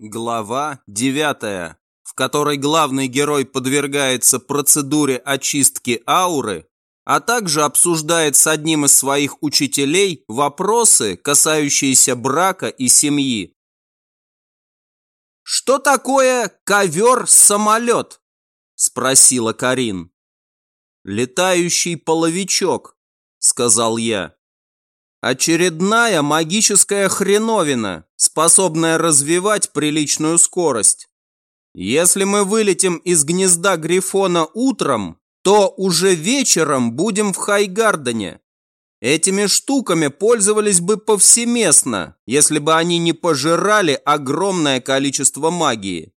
Глава 9, в которой главный герой подвергается процедуре очистки ауры, а также обсуждает с одним из своих учителей вопросы, касающиеся брака и семьи. «Что такое ковер-самолет?» – спросила Карин. «Летающий половичок», – сказал я. Очередная магическая хреновина, способная развивать приличную скорость. Если мы вылетим из гнезда Грифона утром, то уже вечером будем в Хайгардене. Этими штуками пользовались бы повсеместно, если бы они не пожирали огромное количество магии.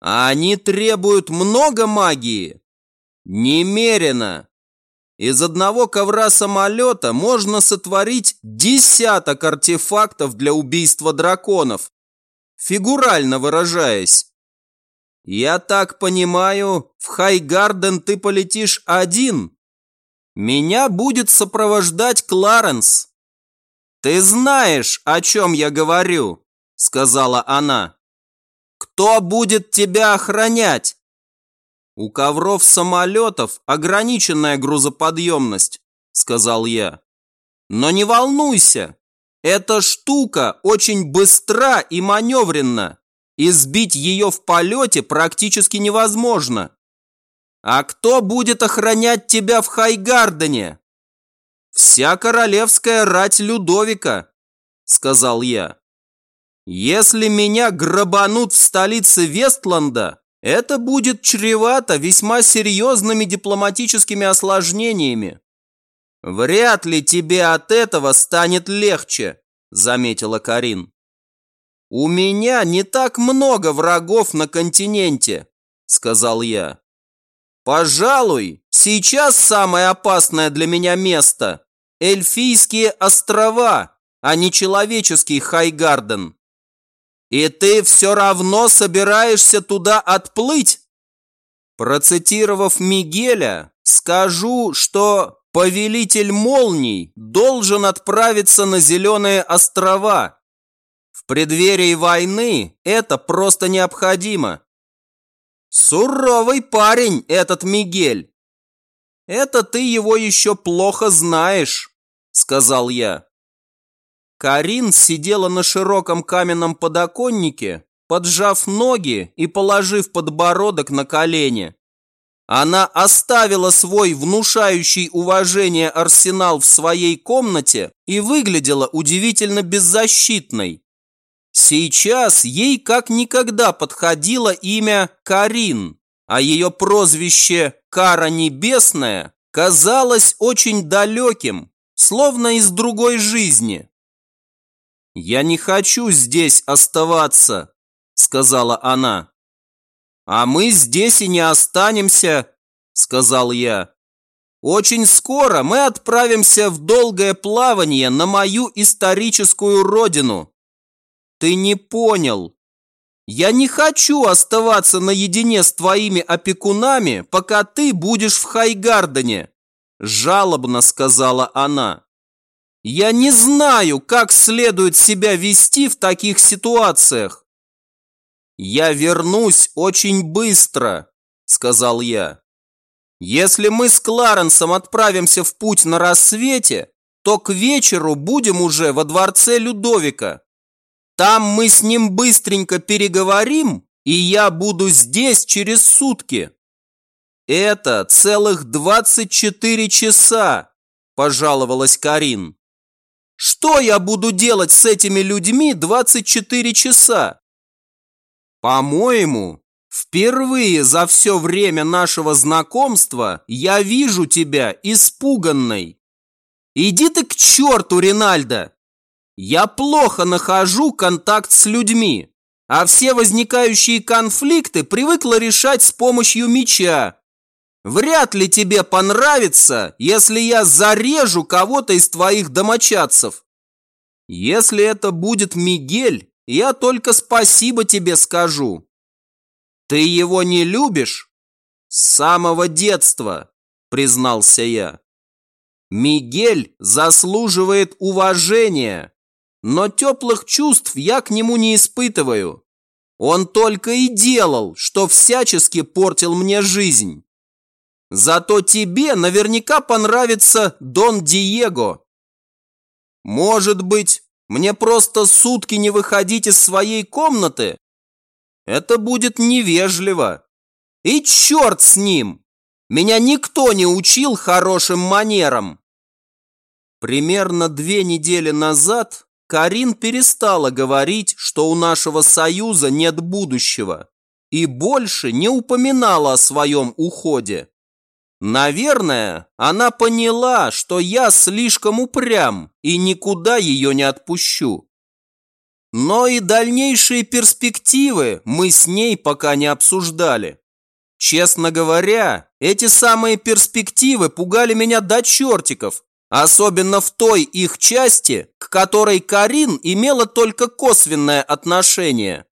А они требуют много магии? Немерено. Из одного ковра самолета можно сотворить десяток артефактов для убийства драконов, фигурально выражаясь. Я так понимаю, в Хайгарден ты полетишь один. Меня будет сопровождать Кларенс. Ты знаешь, о чем я говорю, сказала она. Кто будет тебя охранять? «У ковров самолетов ограниченная грузоподъемность», – сказал я. «Но не волнуйся, эта штука очень быстра и маневренна, и сбить ее в полете практически невозможно. А кто будет охранять тебя в Хайгардене?» «Вся королевская рать Людовика», – сказал я. «Если меня грабанут в столице Вестланда, это будет чревато весьма серьезными дипломатическими осложнениями. Вряд ли тебе от этого станет легче, заметила Карин. У меня не так много врагов на континенте, сказал я. Пожалуй, сейчас самое опасное для меня место – Эльфийские острова, а не человеческий Хайгарден. И ты все равно собираешься туда отплыть? Процитировав Мигеля, скажу, что повелитель молний должен отправиться на Зеленые острова. В преддверии войны это просто необходимо. Суровый парень этот Мигель. Это ты его еще плохо знаешь, сказал я. Карин сидела на широком каменном подоконнике, поджав ноги и положив подбородок на колени. Она оставила свой внушающий уважение арсенал в своей комнате и выглядела удивительно беззащитной. Сейчас ей как никогда подходило имя Карин, а ее прозвище «Кара Небесная» казалось очень далеким, словно из другой жизни. «Я не хочу здесь оставаться», – сказала она. «А мы здесь и не останемся», – сказал я. «Очень скоро мы отправимся в долгое плавание на мою историческую родину». «Ты не понял. Я не хочу оставаться наедине с твоими опекунами, пока ты будешь в Хайгардене», – жалобно сказала она. Я не знаю, как следует себя вести в таких ситуациях. Я вернусь очень быстро, сказал я. Если мы с Кларенсом отправимся в путь на рассвете, то к вечеру будем уже во дворце Людовика. Там мы с ним быстренько переговорим, и я буду здесь через сутки. Это целых 24 часа, пожаловалась Карин. Что я буду делать с этими людьми 24 часа? По-моему, впервые за все время нашего знакомства я вижу тебя испуганной. Иди ты к черту, Ринальдо! Я плохо нахожу контакт с людьми, а все возникающие конфликты привыкла решать с помощью меча, Вряд ли тебе понравится, если я зарежу кого-то из твоих домочадцев. Если это будет Мигель, я только спасибо тебе скажу. Ты его не любишь? С самого детства, признался я. Мигель заслуживает уважения, но теплых чувств я к нему не испытываю. Он только и делал, что всячески портил мне жизнь. Зато тебе наверняка понравится Дон Диего. Может быть, мне просто сутки не выходить из своей комнаты? Это будет невежливо. И черт с ним! Меня никто не учил хорошим манерам. Примерно две недели назад Карин перестала говорить, что у нашего союза нет будущего, и больше не упоминала о своем уходе. Наверное, она поняла, что я слишком упрям и никуда ее не отпущу. Но и дальнейшие перспективы мы с ней пока не обсуждали. Честно говоря, эти самые перспективы пугали меня до чертиков, особенно в той их части, к которой Карин имела только косвенное отношение.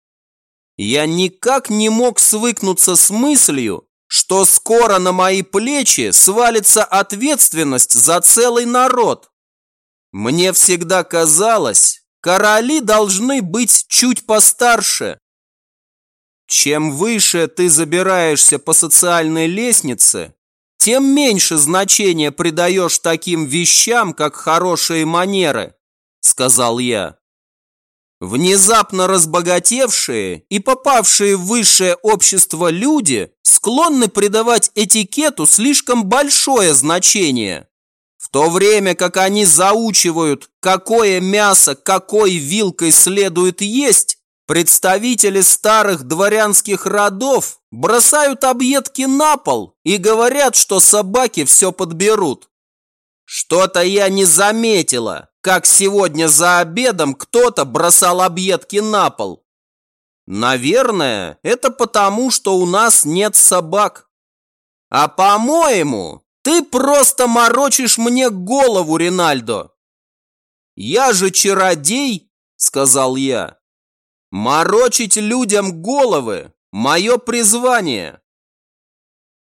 Я никак не мог свыкнуться с мыслью, что скоро на мои плечи свалится ответственность за целый народ. Мне всегда казалось, короли должны быть чуть постарше. Чем выше ты забираешься по социальной лестнице, тем меньше значения придаешь таким вещам, как хорошие манеры, сказал я. Внезапно разбогатевшие и попавшие в высшее общество люди склонны придавать этикету слишком большое значение, в то время как они заучивают, какое мясо какой вилкой следует есть, Представители старых дворянских родов бросают объедки на пол и говорят, что собаки все подберут. Что-то я не заметила, как сегодня за обедом кто-то бросал объедки на пол. Наверное, это потому, что у нас нет собак. А по-моему, ты просто морочишь мне голову, Ринальдо. Я же чародей, сказал я. Морочить людям головы – мое призвание.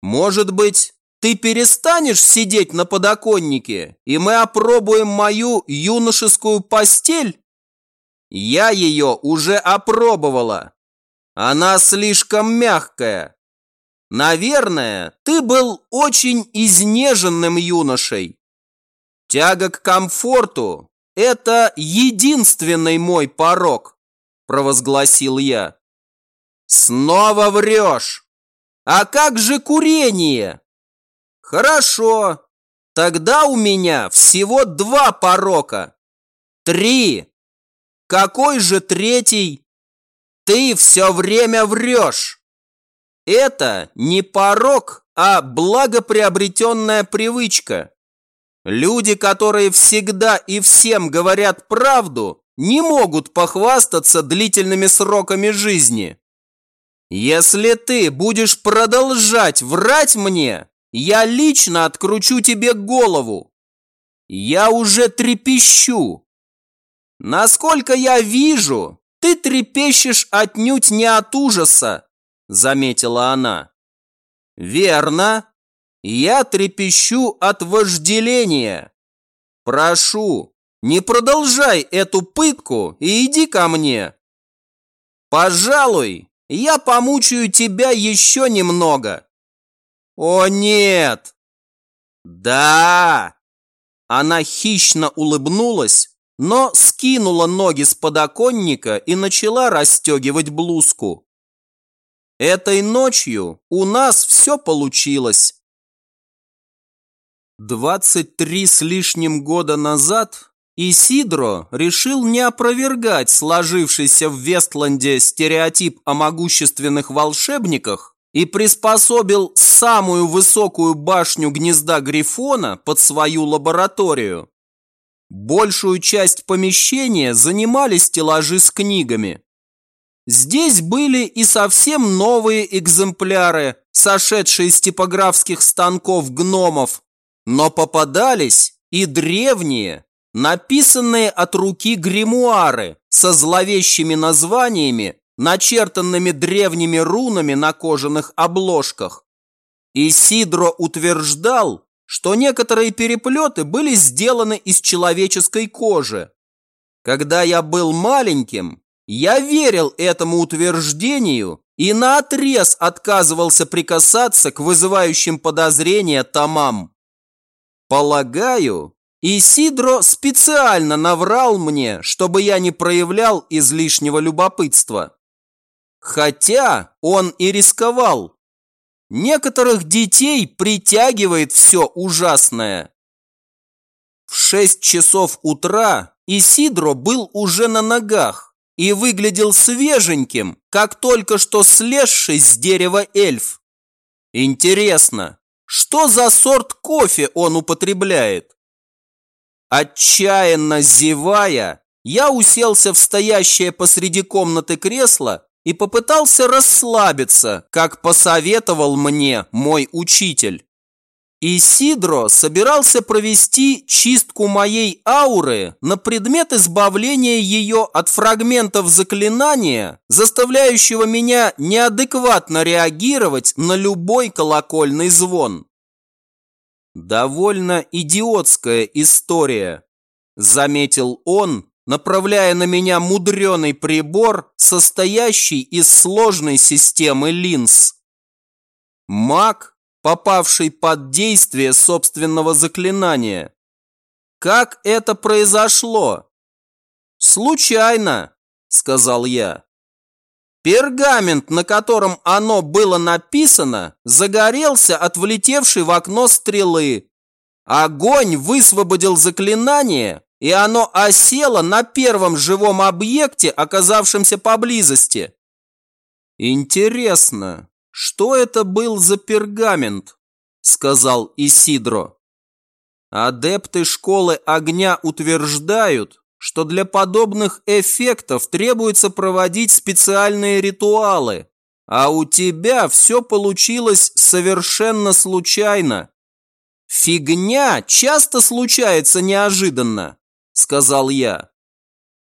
Может быть, ты перестанешь сидеть на подоконнике, и мы опробуем мою юношескую постель? Я ее уже опробовала. Она слишком мягкая. Наверное, ты был очень изнеженным юношей. Тяга к комфорту – это единственный мой порог провозгласил я. Снова врешь! А как же курение? Хорошо, тогда у меня всего два порока. Три. Какой же третий? Ты все время врешь. Это не порок, а благоприобретенная привычка. Люди, которые всегда и всем говорят правду, не могут похвастаться длительными сроками жизни. Если ты будешь продолжать врать мне, я лично откручу тебе голову. Я уже трепещу. Насколько я вижу, ты трепещешь отнюдь не от ужаса, заметила она. Верно. Я трепещу от вожделения. Прошу, не продолжай эту пытку и иди ко мне. Пожалуй, я помучаю тебя еще немного. О нет! Да! Она хищно улыбнулась, но скинула ноги с подоконника и начала расстегивать блузку. Этой ночью у нас все получилось. 23 с лишним года назад Исидро решил не опровергать сложившийся в Вестланде стереотип о могущественных волшебниках и приспособил самую высокую башню гнезда Грифона под свою лабораторию. Большую часть помещения занимали стеллажи с книгами. Здесь были и совсем новые экземпляры, сошедшие с типографских станков гномов, но попадались и древние, написанные от руки гримуары со зловещими названиями, начертанными древними рунами на кожаных обложках. Исидро утверждал, что некоторые переплеты были сделаны из человеческой кожи. Когда я был маленьким, я верил этому утверждению и наотрез отказывался прикасаться к вызывающим подозрения томам. Полагаю, Исидро специально наврал мне, чтобы я не проявлял излишнего любопытства. Хотя он и рисковал. Некоторых детей притягивает все ужасное. В шесть часов утра Исидро был уже на ногах и выглядел свеженьким, как только что слезший с дерева эльф. Интересно, что за сорт кофе он употребляет? Отчаянно зевая, я уселся в стоящее посреди комнаты кресло и попытался расслабиться, как посоветовал мне мой учитель. Исидро собирался провести чистку моей ауры на предмет избавления ее от фрагментов заклинания, заставляющего меня неадекватно реагировать на любой колокольный звон. «Довольно идиотская история», – заметил он, направляя на меня мудреный прибор, состоящий из сложной системы линз. Маг, попавший под действие собственного заклинания. Как это произошло? Случайно, сказал я. Пергамент, на котором оно было написано, загорелся от влетевшей в окно стрелы. Огонь высвободил заклинание, и оно осело на первом живом объекте, оказавшемся поблизости. Интересно, что это был за пергамент? Сказал Исидро. Адепты школы огня утверждают, что для подобных эффектов требуется проводить специальные ритуалы, а у тебя все получилось совершенно случайно. Фигня часто случается неожиданно, сказал я.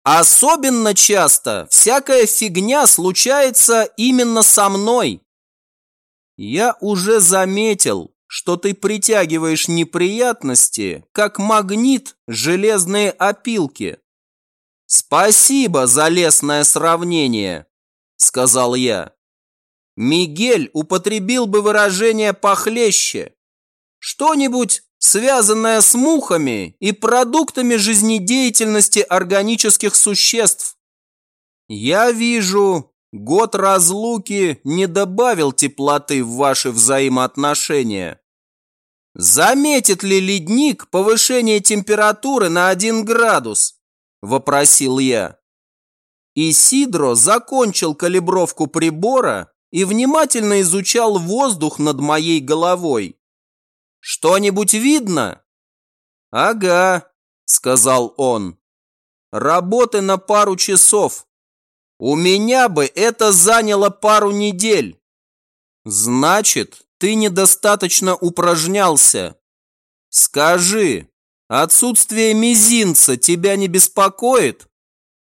Особенно часто всякая фигня случается именно со мной. Я уже заметил, что ты притягиваешь неприятности, как магнит железные опилки. Спасибо за лесное сравнение, сказал я. Мигель употребил бы выражение похлеще. Что-нибудь, связанное с мухами и продуктами жизнедеятельности органических существ. Я вижу, Год разлуки не добавил теплоты в ваши взаимоотношения. Заметит ли ледник повышение температуры на один градус? Вопросил я. Исидро закончил калибровку прибора и внимательно изучал воздух над моей головой. «Что-нибудь видно?» «Ага», — сказал он. «Работы на пару часов. У меня бы это заняло пару недель. Значит, ты недостаточно упражнялся. Скажи, отсутствие мизинца тебя не беспокоит?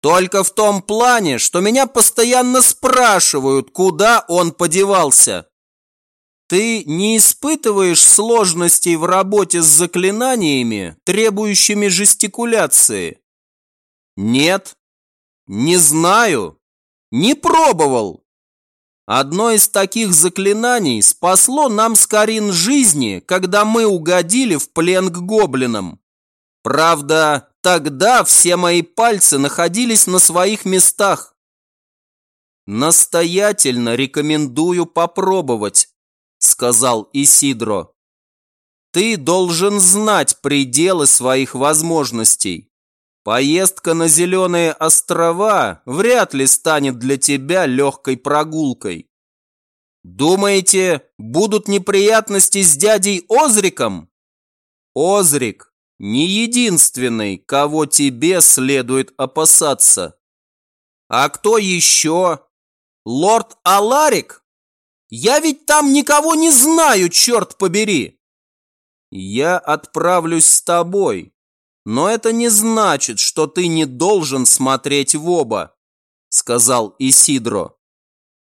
Только в том плане, что меня постоянно спрашивают, куда он подевался. Ты не испытываешь сложностей в работе с заклинаниями, требующими жестикуляции? Нет. Не знаю. Не пробовал. Одно из таких заклинаний спасло нам с Карин жизни, когда мы угодили в плен к гоблинам. Правда, тогда все мои пальцы находились на своих местах. Настоятельно рекомендую попробовать, сказал Исидро. Ты должен знать пределы своих возможностей. Поездка на Зеленые острова вряд ли станет для тебя легкой прогулкой. Думаете, будут неприятности с дядей Озриком? Озрик не единственный, кого тебе следует опасаться. А кто еще? Лорд Аларик? Я ведь там никого не знаю, черт побери. Я отправлюсь с тобой, но это не значит, что ты не должен смотреть в оба, сказал Исидро.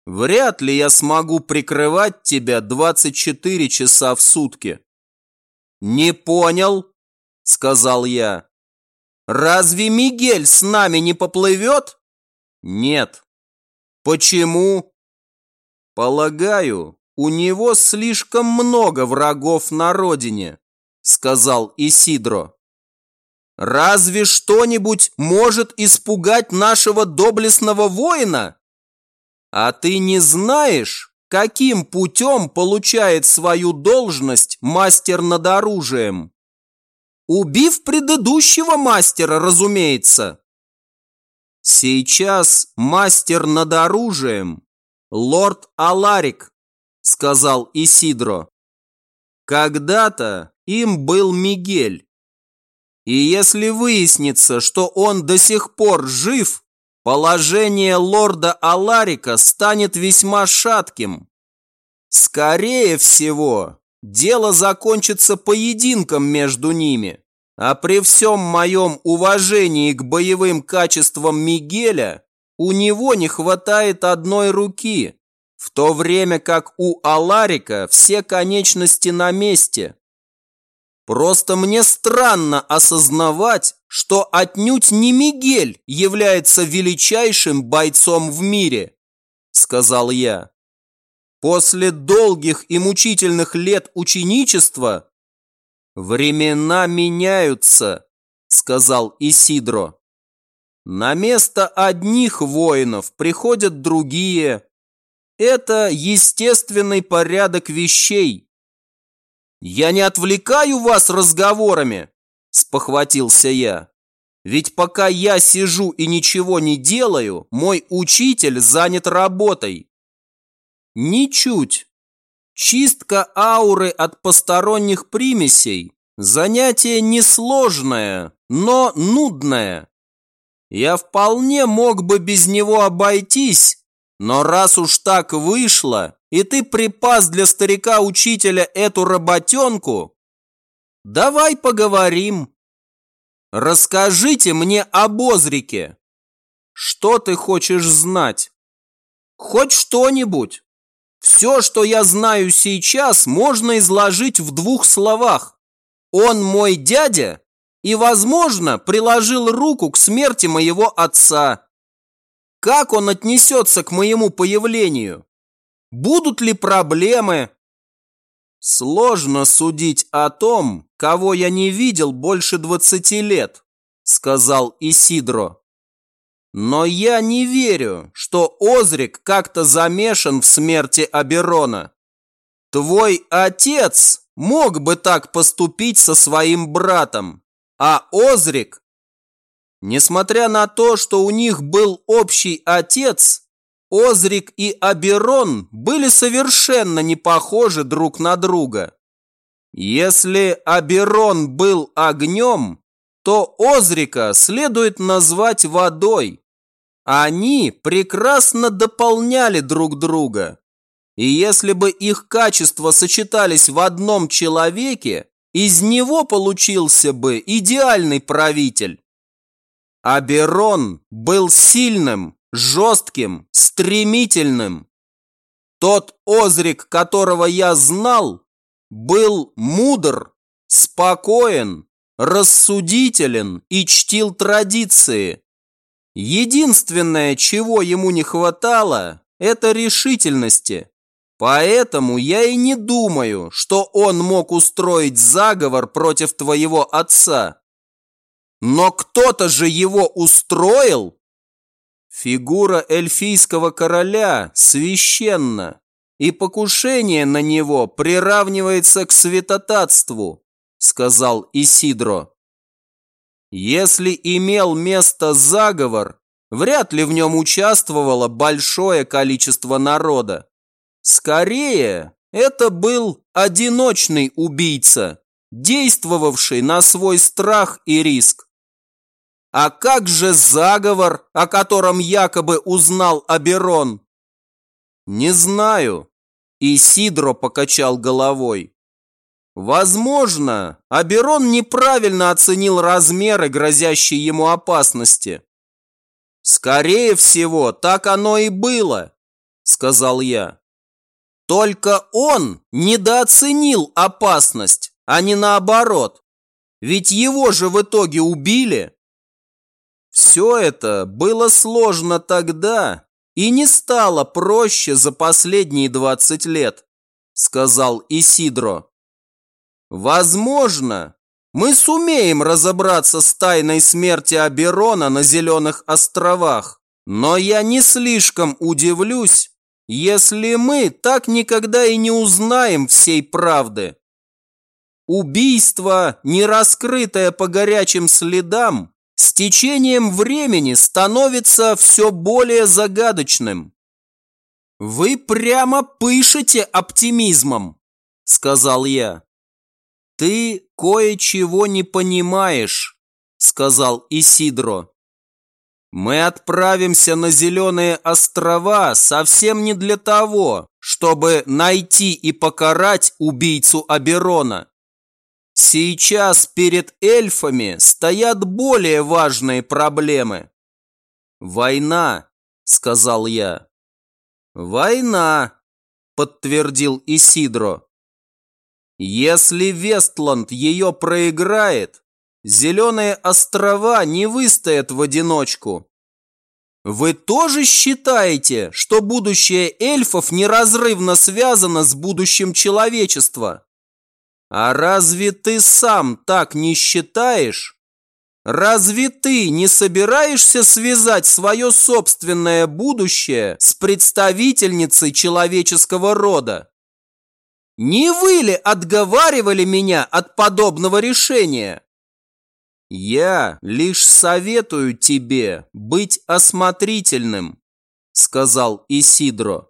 Вряд ли я смогу прикрывать тебя 24 часа в сутки. Не понял, сказал я. Разве Мигель с нами не поплывет? Нет. Почему? Полагаю, у него слишком много врагов на родине, сказал Исидро. Разве что-нибудь может испугать нашего доблестного воина? А ты не знаешь, каким путем получает свою должность мастер над оружием? Убив предыдущего мастера, разумеется. Сейчас мастер над оружием – лорд Аларик, сказал Исидро. Когда-то им был Мигель. И если выяснится, что он до сих пор жив, положение лорда Аларика станет весьма шатким. Скорее всего, дело закончится поединком между ними. А при всем моем уважении к боевым качествам Мигеля, у него не хватает одной руки, в то время как у Аларика все конечности на месте. Просто мне странно осознавать, что отнюдь не Мигель является величайшим бойцом в мире, сказал я. После долгих и мучительных лет ученичества времена меняются, сказал Исидро. На место одних воинов приходят другие. Это естественный порядок вещей. «Я не отвлекаю вас разговорами!» – спохватился я. «Ведь пока я сижу и ничего не делаю, мой учитель занят работой». «Ничуть. Чистка ауры от посторонних примесей – занятие несложное, но нудное. Я вполне мог бы без него обойтись, но раз уж так вышло, и ты припас для старика-учителя эту работенку, давай поговорим. Расскажите мне об Озрике. Что ты хочешь знать? Хоть что-нибудь. Все, что я знаю сейчас, можно изложить в двух словах. Он мой дядя и, возможно, приложил руку к смерти моего отца. Как он отнесется к моему появлению? Будут ли проблемы? Сложно судить о том, кого я не видел больше двадцати лет, сказал Исидро. Но я не верю, что Озрик как-то замешан в смерти Аберона. Твой отец мог бы так поступить со своим братом, а Озрик, несмотря на то, что у них был общий отец, Озрик и Аберон были совершенно не похожи друг на друга. Если Аберон был огнем, то Озрика следует назвать водой. Они прекрасно дополняли друг друга. И если бы их качества сочетались в одном человеке, из него получился бы идеальный правитель. Аберон был сильным, жестким, стремительным. Тот Озрик, которого я знал, был мудр, спокоен, рассудителен и чтил традиции. Единственное, чего ему не хватало, это решительности. Поэтому я и не думаю, что он мог устроить заговор против твоего отца. Но кто-то же его устроил Фигура эльфийского короля священна, и покушение на него приравнивается к святотатству, сказал Исидро. Если имел место заговор, вряд ли в нем участвовало большое количество народа. Скорее, это был одиночный убийца, действовавший на свой страх и риск. А как же заговор, о котором якобы узнал Аберон? Не знаю. И Сидро покачал головой. Возможно, Аберон неправильно оценил размеры грозящей ему опасности. Скорее всего, так оно и было, сказал я. Только он недооценил опасность, а не наоборот. Ведь его же в итоге убили. Все это было сложно тогда и не стало проще за последние 20 лет, сказал Исидро. Возможно, мы сумеем разобраться с тайной смерти Аберона на Зеленых островах, но я не слишком удивлюсь, если мы так никогда и не узнаем всей правды. Убийство, не раскрытое по горячим следам, с течением времени становится все более загадочным. «Вы прямо пышете оптимизмом», – сказал я. «Ты кое-чего не понимаешь», – сказал Исидро. «Мы отправимся на Зеленые острова совсем не для того, чтобы найти и покарать убийцу Аберона. Сейчас перед эльфами стоят более важные проблемы. «Война», – сказал я. «Война», – подтвердил Исидро. «Если Вестланд ее проиграет, Зеленые острова не выстоят в одиночку. Вы тоже считаете, что будущее эльфов неразрывно связано с будущим человечества? А разве ты сам так не считаешь? Разве ты не собираешься связать свое собственное будущее с представительницей человеческого рода? Не вы ли отговаривали меня от подобного решения? Я лишь советую тебе быть осмотрительным, сказал Исидро.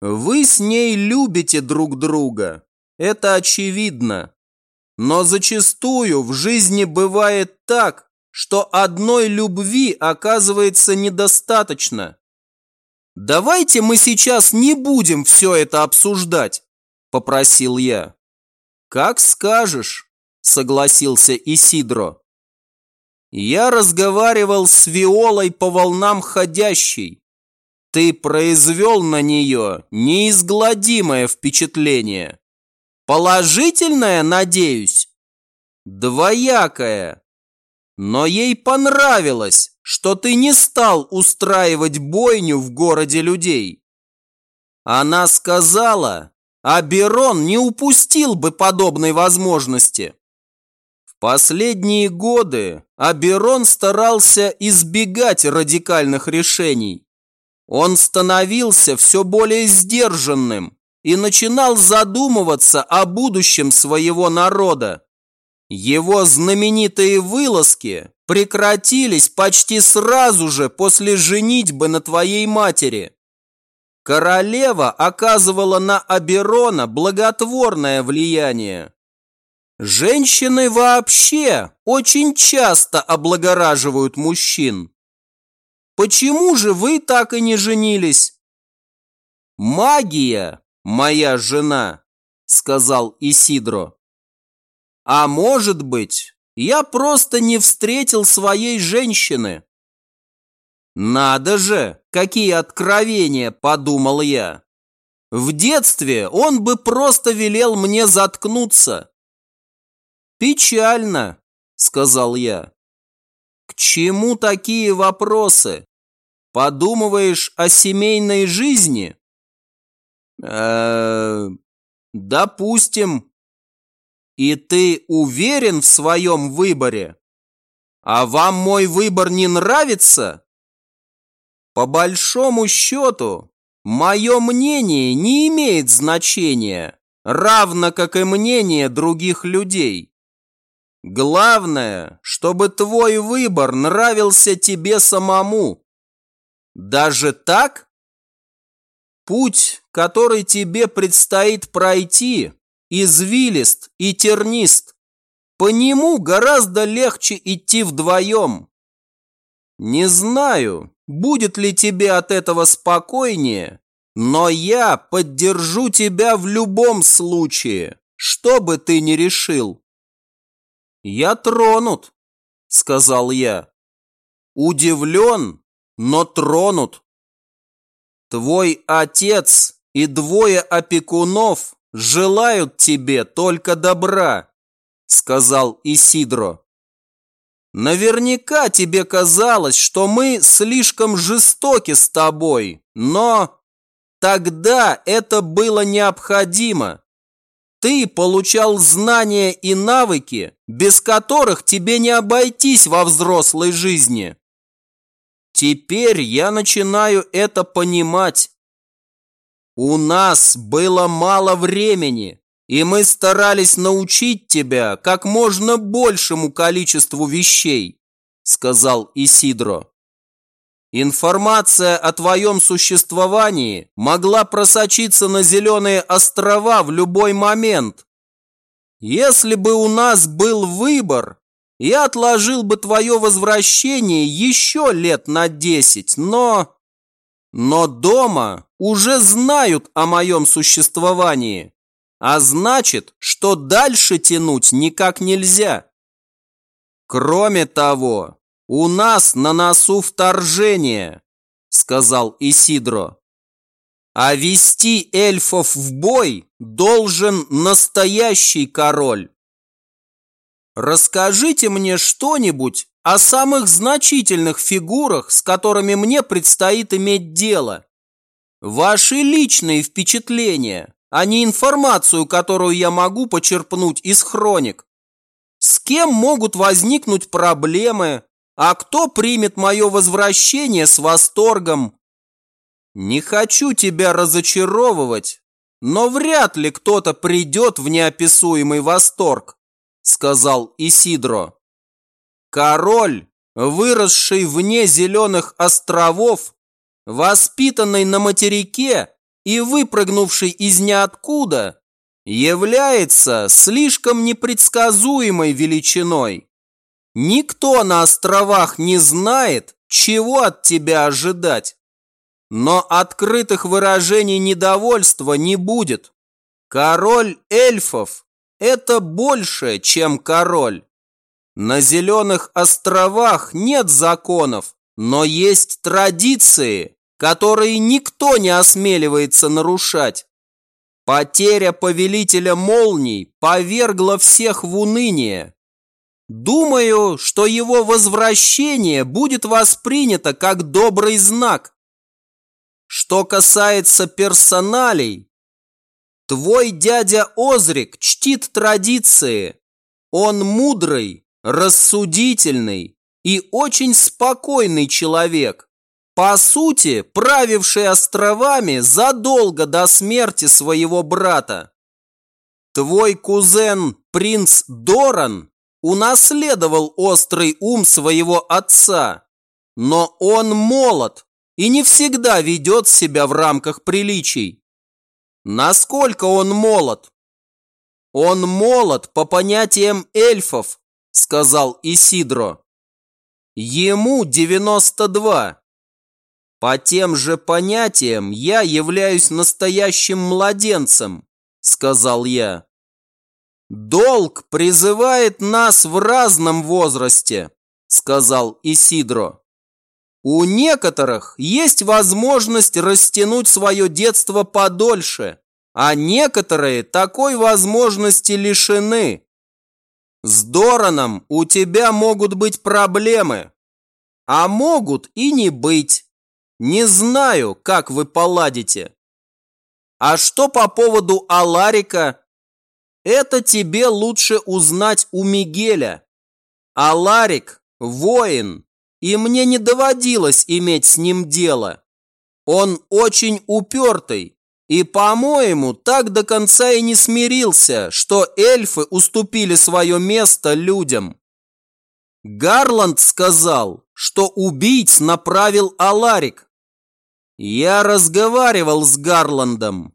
Вы с ней любите друг друга, это очевидно. Но зачастую в жизни бывает так, что одной любви оказывается недостаточно. «Давайте мы сейчас не будем все это обсуждать», – попросил я. «Как скажешь», – согласился Исидро. Я разговаривал с Виолой по волнам ходящей. Ты произвел на нее неизгладимое впечатление. Положительное, надеюсь? Двоякое. Но ей понравилось, что ты не стал устраивать бойню в городе людей. Она сказала, Аберон не упустил бы подобной возможности. Последние годы Аберон старался избегать радикальных решений. Он становился все более сдержанным, и начинал задумываться о будущем своего народа. Его знаменитые вылазки прекратились почти сразу же после женитьбы на твоей матери. Королева оказывала на Аберона благотворное влияние. Женщины вообще очень часто облагораживают мужчин. Почему же вы так и не женились? Магия моя жена», – сказал Исидро. «А может быть, я просто не встретил своей женщины». «Надо же, какие откровения!» – подумал я. «В детстве он бы просто велел мне заткнуться». «Печально», – сказал я. «К чему такие вопросы? Подумываешь о семейной жизни?» Э, допустим. И ты уверен в своем выборе? А вам мой выбор не нравится? По большому счету, мое мнение не имеет значения, равно как и мнение других людей. Главное, чтобы твой выбор нравился тебе самому. Даже так? Путь, который тебе предстоит пройти, извилист и тернист. По нему гораздо легче идти вдвоем. Не знаю, будет ли тебе от этого спокойнее, но я поддержу тебя в любом случае, что бы ты ни решил. Я тронут, сказал я. Удивлен, но тронут. Твой отец и двое опекунов желают тебе только добра, сказал Исидро. Наверняка тебе казалось, что мы слишком жестоки с тобой, но тогда это было необходимо. Ты получал знания и навыки, без которых тебе не обойтись во взрослой жизни. Теперь я начинаю это понимать. У нас было мало времени, и мы старались научить тебя как можно большему количеству вещей, сказал Исидро. Информация о твоем существовании могла просочиться на Зеленые острова в любой момент. Если бы у нас был выбор, я отложил бы твое возвращение еще лет на десять, но... Но дома уже знают о моем существовании, а значит, что дальше тянуть никак нельзя. Кроме того, у нас на носу вторжение, сказал Исидро. А вести эльфов в бой должен настоящий король. Расскажите мне что-нибудь о самых значительных фигурах, с которыми мне предстоит иметь дело. Ваши личные впечатления, а не информацию, которую я могу почерпнуть из хроник. С кем могут возникнуть проблемы, а кто примет мое возвращение с восторгом? Не хочу тебя разочаровывать, но вряд ли кто-то придет в неописуемый восторг сказал Исидро. Король, выросший вне зеленых островов, воспитанный на материке и выпрыгнувший из ниоткуда, является слишком непредсказуемой величиной. Никто на островах не знает, чего от тебя ожидать. Но открытых выражений недовольства не будет. Король эльфов это больше, чем король. На Зеленых островах нет законов, но есть традиции, которые никто не осмеливается нарушать. Потеря повелителя молний повергла всех в уныние. Думаю, что его возвращение будет воспринято как добрый знак. Что касается персоналей, Твой дядя Озрик чтит традиции. Он мудрый, рассудительный и очень спокойный человек. По сути, правивший островами задолго до смерти своего брата. Твой кузен, принц Доран, унаследовал острый ум своего отца, но он молод и не всегда ведет себя в рамках приличий. Насколько он молод? Он молод по понятиям эльфов, сказал Исидро. Ему 92. По тем же понятиям я являюсь настоящим младенцем, сказал я. Долг призывает нас в разном возрасте, сказал Исидро. У некоторых есть возможность растянуть свое детство подольше, а некоторые такой возможности лишены. С Дораном у тебя могут быть проблемы, а могут и не быть. Не знаю, как вы поладите. А что по поводу Аларика? Это тебе лучше узнать у Мигеля. Аларик – воин, и мне не доводилось иметь с ним дело. Он очень упертый, и, по-моему, так до конца и не смирился, что эльфы уступили свое место людям. Гарланд сказал, что убийц направил Аларик. Я разговаривал с Гарландом.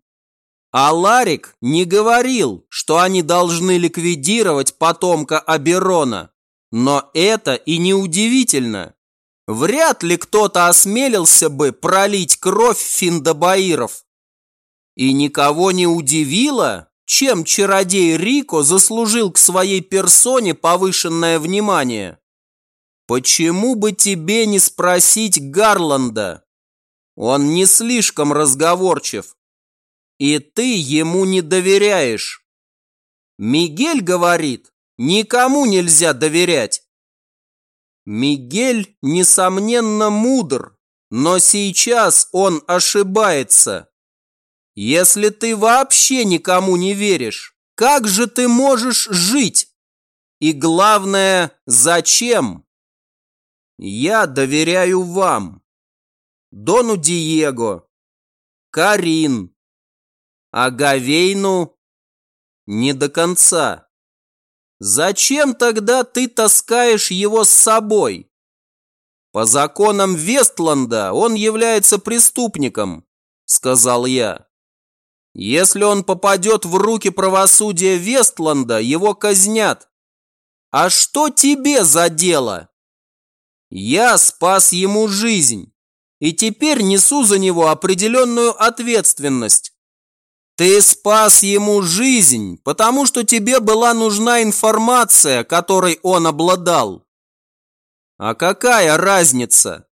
Аларик не говорил, что они должны ликвидировать потомка Аберона. Но это и не удивительно. Вряд ли кто-то осмелился бы пролить кровь финдабаиров. И никого не удивило, чем чародей Рико заслужил к своей персоне повышенное внимание. Почему бы тебе не спросить Гарланда? Он не слишком разговорчив. И ты ему не доверяешь. Мигель говорит, никому нельзя доверять. Мигель, несомненно, мудр, но сейчас он ошибается. Если ты вообще никому не веришь, как же ты можешь жить? И главное, зачем? Я доверяю вам. Дону Диего, Карин, а Гавейну не до конца. Зачем тогда ты таскаешь его с собой? По законам Вестланда он является преступником, сказал я. Если он попадет в руки правосудия Вестланда, его казнят. А что тебе за дело? Я спас ему жизнь и теперь несу за него определенную ответственность. Ты спас ему жизнь, потому что тебе была нужна информация, которой он обладал. А какая разница?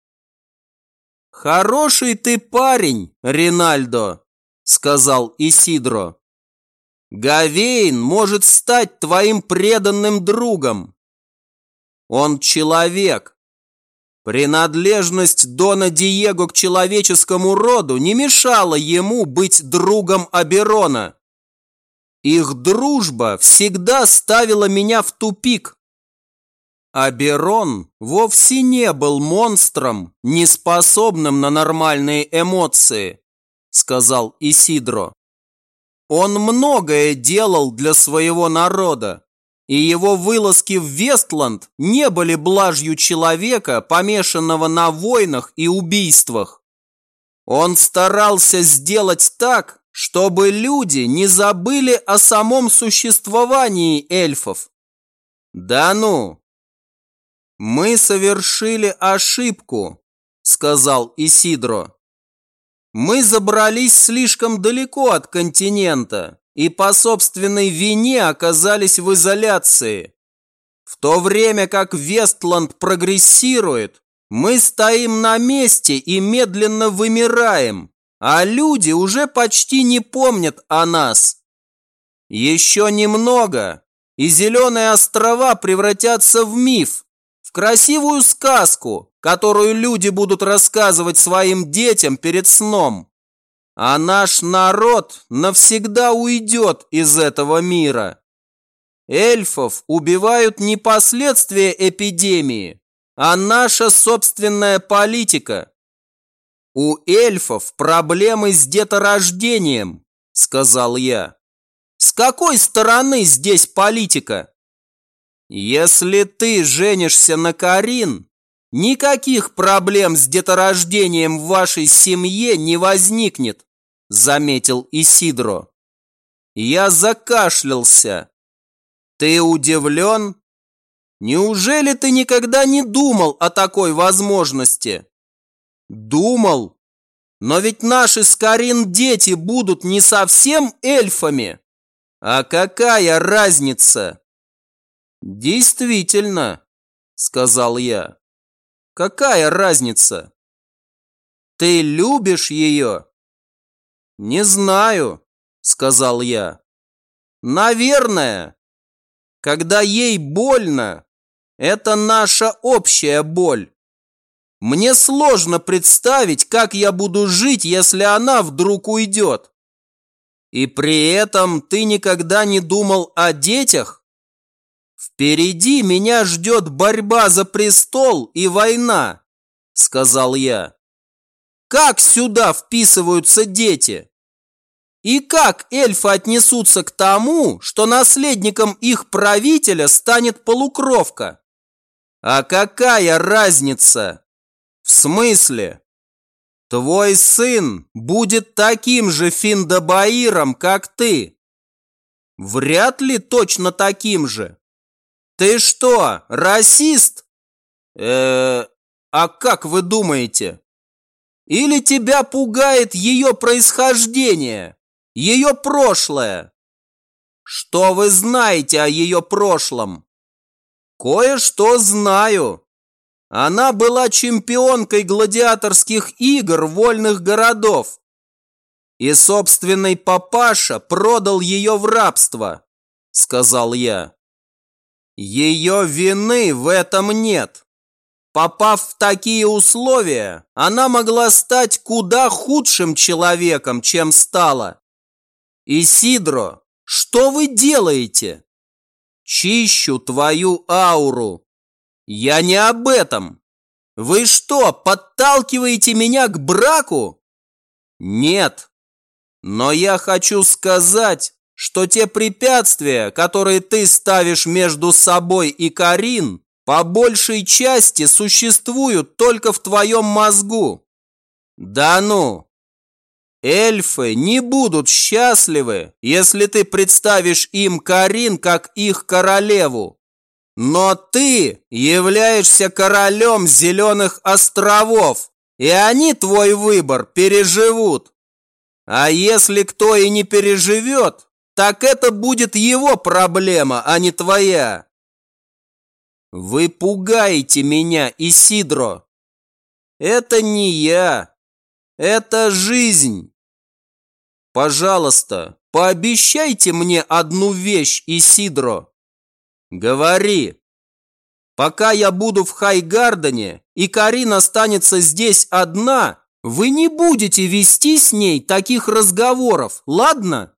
Хороший ты парень, Ринальдо, сказал Исидро. Гавейн может стать твоим преданным другом. Он человек, Принадлежность Дона Диего к человеческому роду не мешала ему быть другом Аберона. Их дружба всегда ставила меня в тупик. Аберон вовсе не был монстром, не способным на нормальные эмоции, сказал Исидро. Он многое делал для своего народа и его вылазки в Вестланд не были блажью человека, помешанного на войнах и убийствах. Он старался сделать так, чтобы люди не забыли о самом существовании эльфов. Да ну! Мы совершили ошибку, сказал Исидро. Мы забрались слишком далеко от континента и по собственной вине оказались в изоляции. В то время как Вестланд прогрессирует, мы стоим на месте и медленно вымираем, а люди уже почти не помнят о нас. Еще немного, и зеленые острова превратятся в миф, в красивую сказку, которую люди будут рассказывать своим детям перед сном. А наш народ навсегда уйдет из этого мира. Эльфов убивают не последствия эпидемии, а наша собственная политика. У эльфов проблемы с деторождением, сказал я. С какой стороны здесь политика? Если ты женишься на Карин, Никаких проблем с деторождением в вашей семье не возникнет, заметил Исидро. Я закашлялся. Ты удивлен? Неужели ты никогда не думал о такой возможности? Думал. Но ведь наши Скорин дети будут не совсем эльфами. А какая разница? Действительно, сказал я. Какая разница? Ты любишь ее? Не знаю, сказал я. Наверное. Когда ей больно, это наша общая боль. Мне сложно представить, как я буду жить, если она вдруг уйдет. И при этом ты никогда не думал о детях? «Впереди меня ждет борьба за престол и война», — сказал я. «Как сюда вписываются дети? И как эльфы отнесутся к тому, что наследником их правителя станет полукровка? А какая разница? В смысле? Твой сын будет таким же Финдабаиром, как ты. Вряд ли точно таким же. Ты что, расист? Э, а как вы думаете? Или тебя пугает ее происхождение, ее прошлое? Что вы знаете о ее прошлом? Кое-что знаю. Она была чемпионкой гладиаторских игр вольных городов. И собственный папаша продал ее в рабство, сказал я. Ее вины в этом нет. Попав в такие условия, она могла стать куда худшим человеком, чем стала. Исидро, что вы делаете? Чищу твою ауру. Я не об этом. Вы что, подталкиваете меня к браку? Нет. Но я хочу сказать, что те препятствия, которые ты ставишь между собой и Карин, по большей части существуют только в твоем мозгу. Да ну! Эльфы не будут счастливы, если ты представишь им Карин как их королеву. Но ты являешься королем Зеленых островов, и они твой выбор переживут. А если кто и не переживет, так это будет его проблема, а не твоя. Вы пугаете меня, Исидро. Это не я. Это жизнь. Пожалуйста, пообещайте мне одну вещь, Исидро. Говори. Пока я буду в Хайгардене, и Карин останется здесь одна, вы не будете вести с ней таких разговоров, ладно?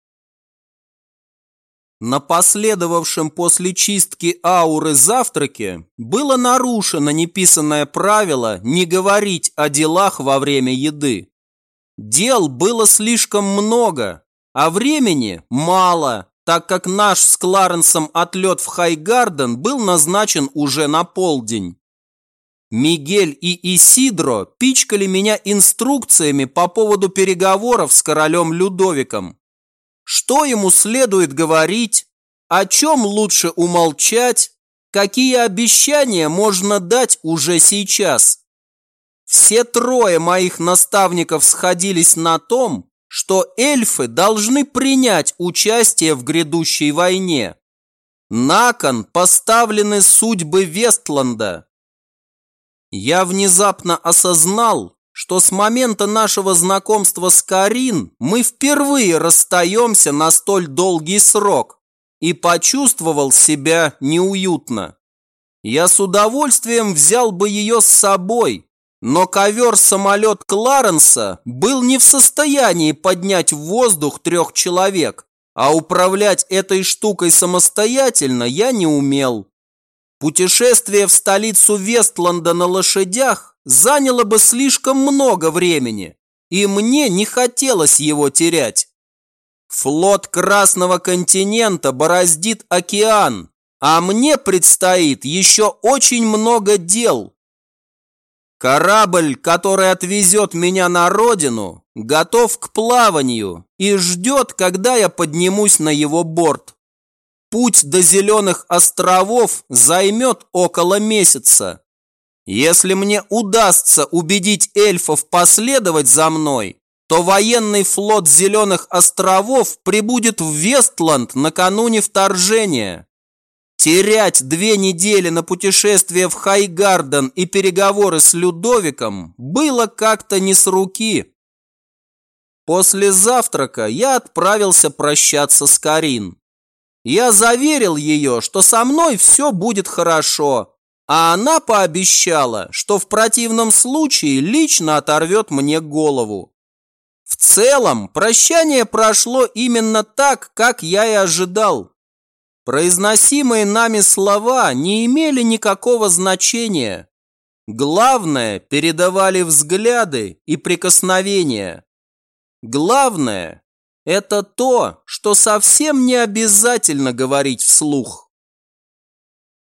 На последовавшем после чистки ауры завтраке было нарушено неписанное правило не говорить о делах во время еды. Дел было слишком много, а времени мало, так как наш с Кларенсом отлет в Хайгарден был назначен уже на полдень. Мигель и Исидро пичкали меня инструкциями по поводу переговоров с королем Людовиком, что ему следует говорить, о чем лучше умолчать, какие обещания можно дать уже сейчас. Все трое моих наставников сходились на том, что эльфы должны принять участие в грядущей войне. На кон поставлены судьбы Вестланда. Я внезапно осознал, что с момента нашего знакомства с Карин мы впервые расстаемся на столь долгий срок и почувствовал себя неуютно. Я с удовольствием взял бы ее с собой, но ковер-самолет Кларенса был не в состоянии поднять в воздух трех человек, а управлять этой штукой самостоятельно я не умел. Путешествие в столицу Вестланда на лошадях заняло бы слишком много времени, и мне не хотелось его терять. Флот Красного континента бороздит океан, а мне предстоит еще очень много дел. Корабль, который отвезет меня на родину, готов к плаванию и ждет, когда я поднимусь на его борт. Путь до Зеленых островов займет около месяца. Если мне удастся убедить эльфов последовать за мной, то военный флот Зеленых островов прибудет в Вестланд накануне вторжения. Терять две недели на путешествие в Хайгарден и переговоры с Людовиком было как-то не с руки. После завтрака я отправился прощаться с Карин. Я заверил ее, что со мной все будет хорошо, а она пообещала, что в противном случае лично оторвет мне голову. В целом, прощание прошло именно так, как я и ожидал. Произносимые нами слова не имели никакого значения. Главное, передавали взгляды и прикосновения. Главное, это то, что совсем не обязательно говорить вслух.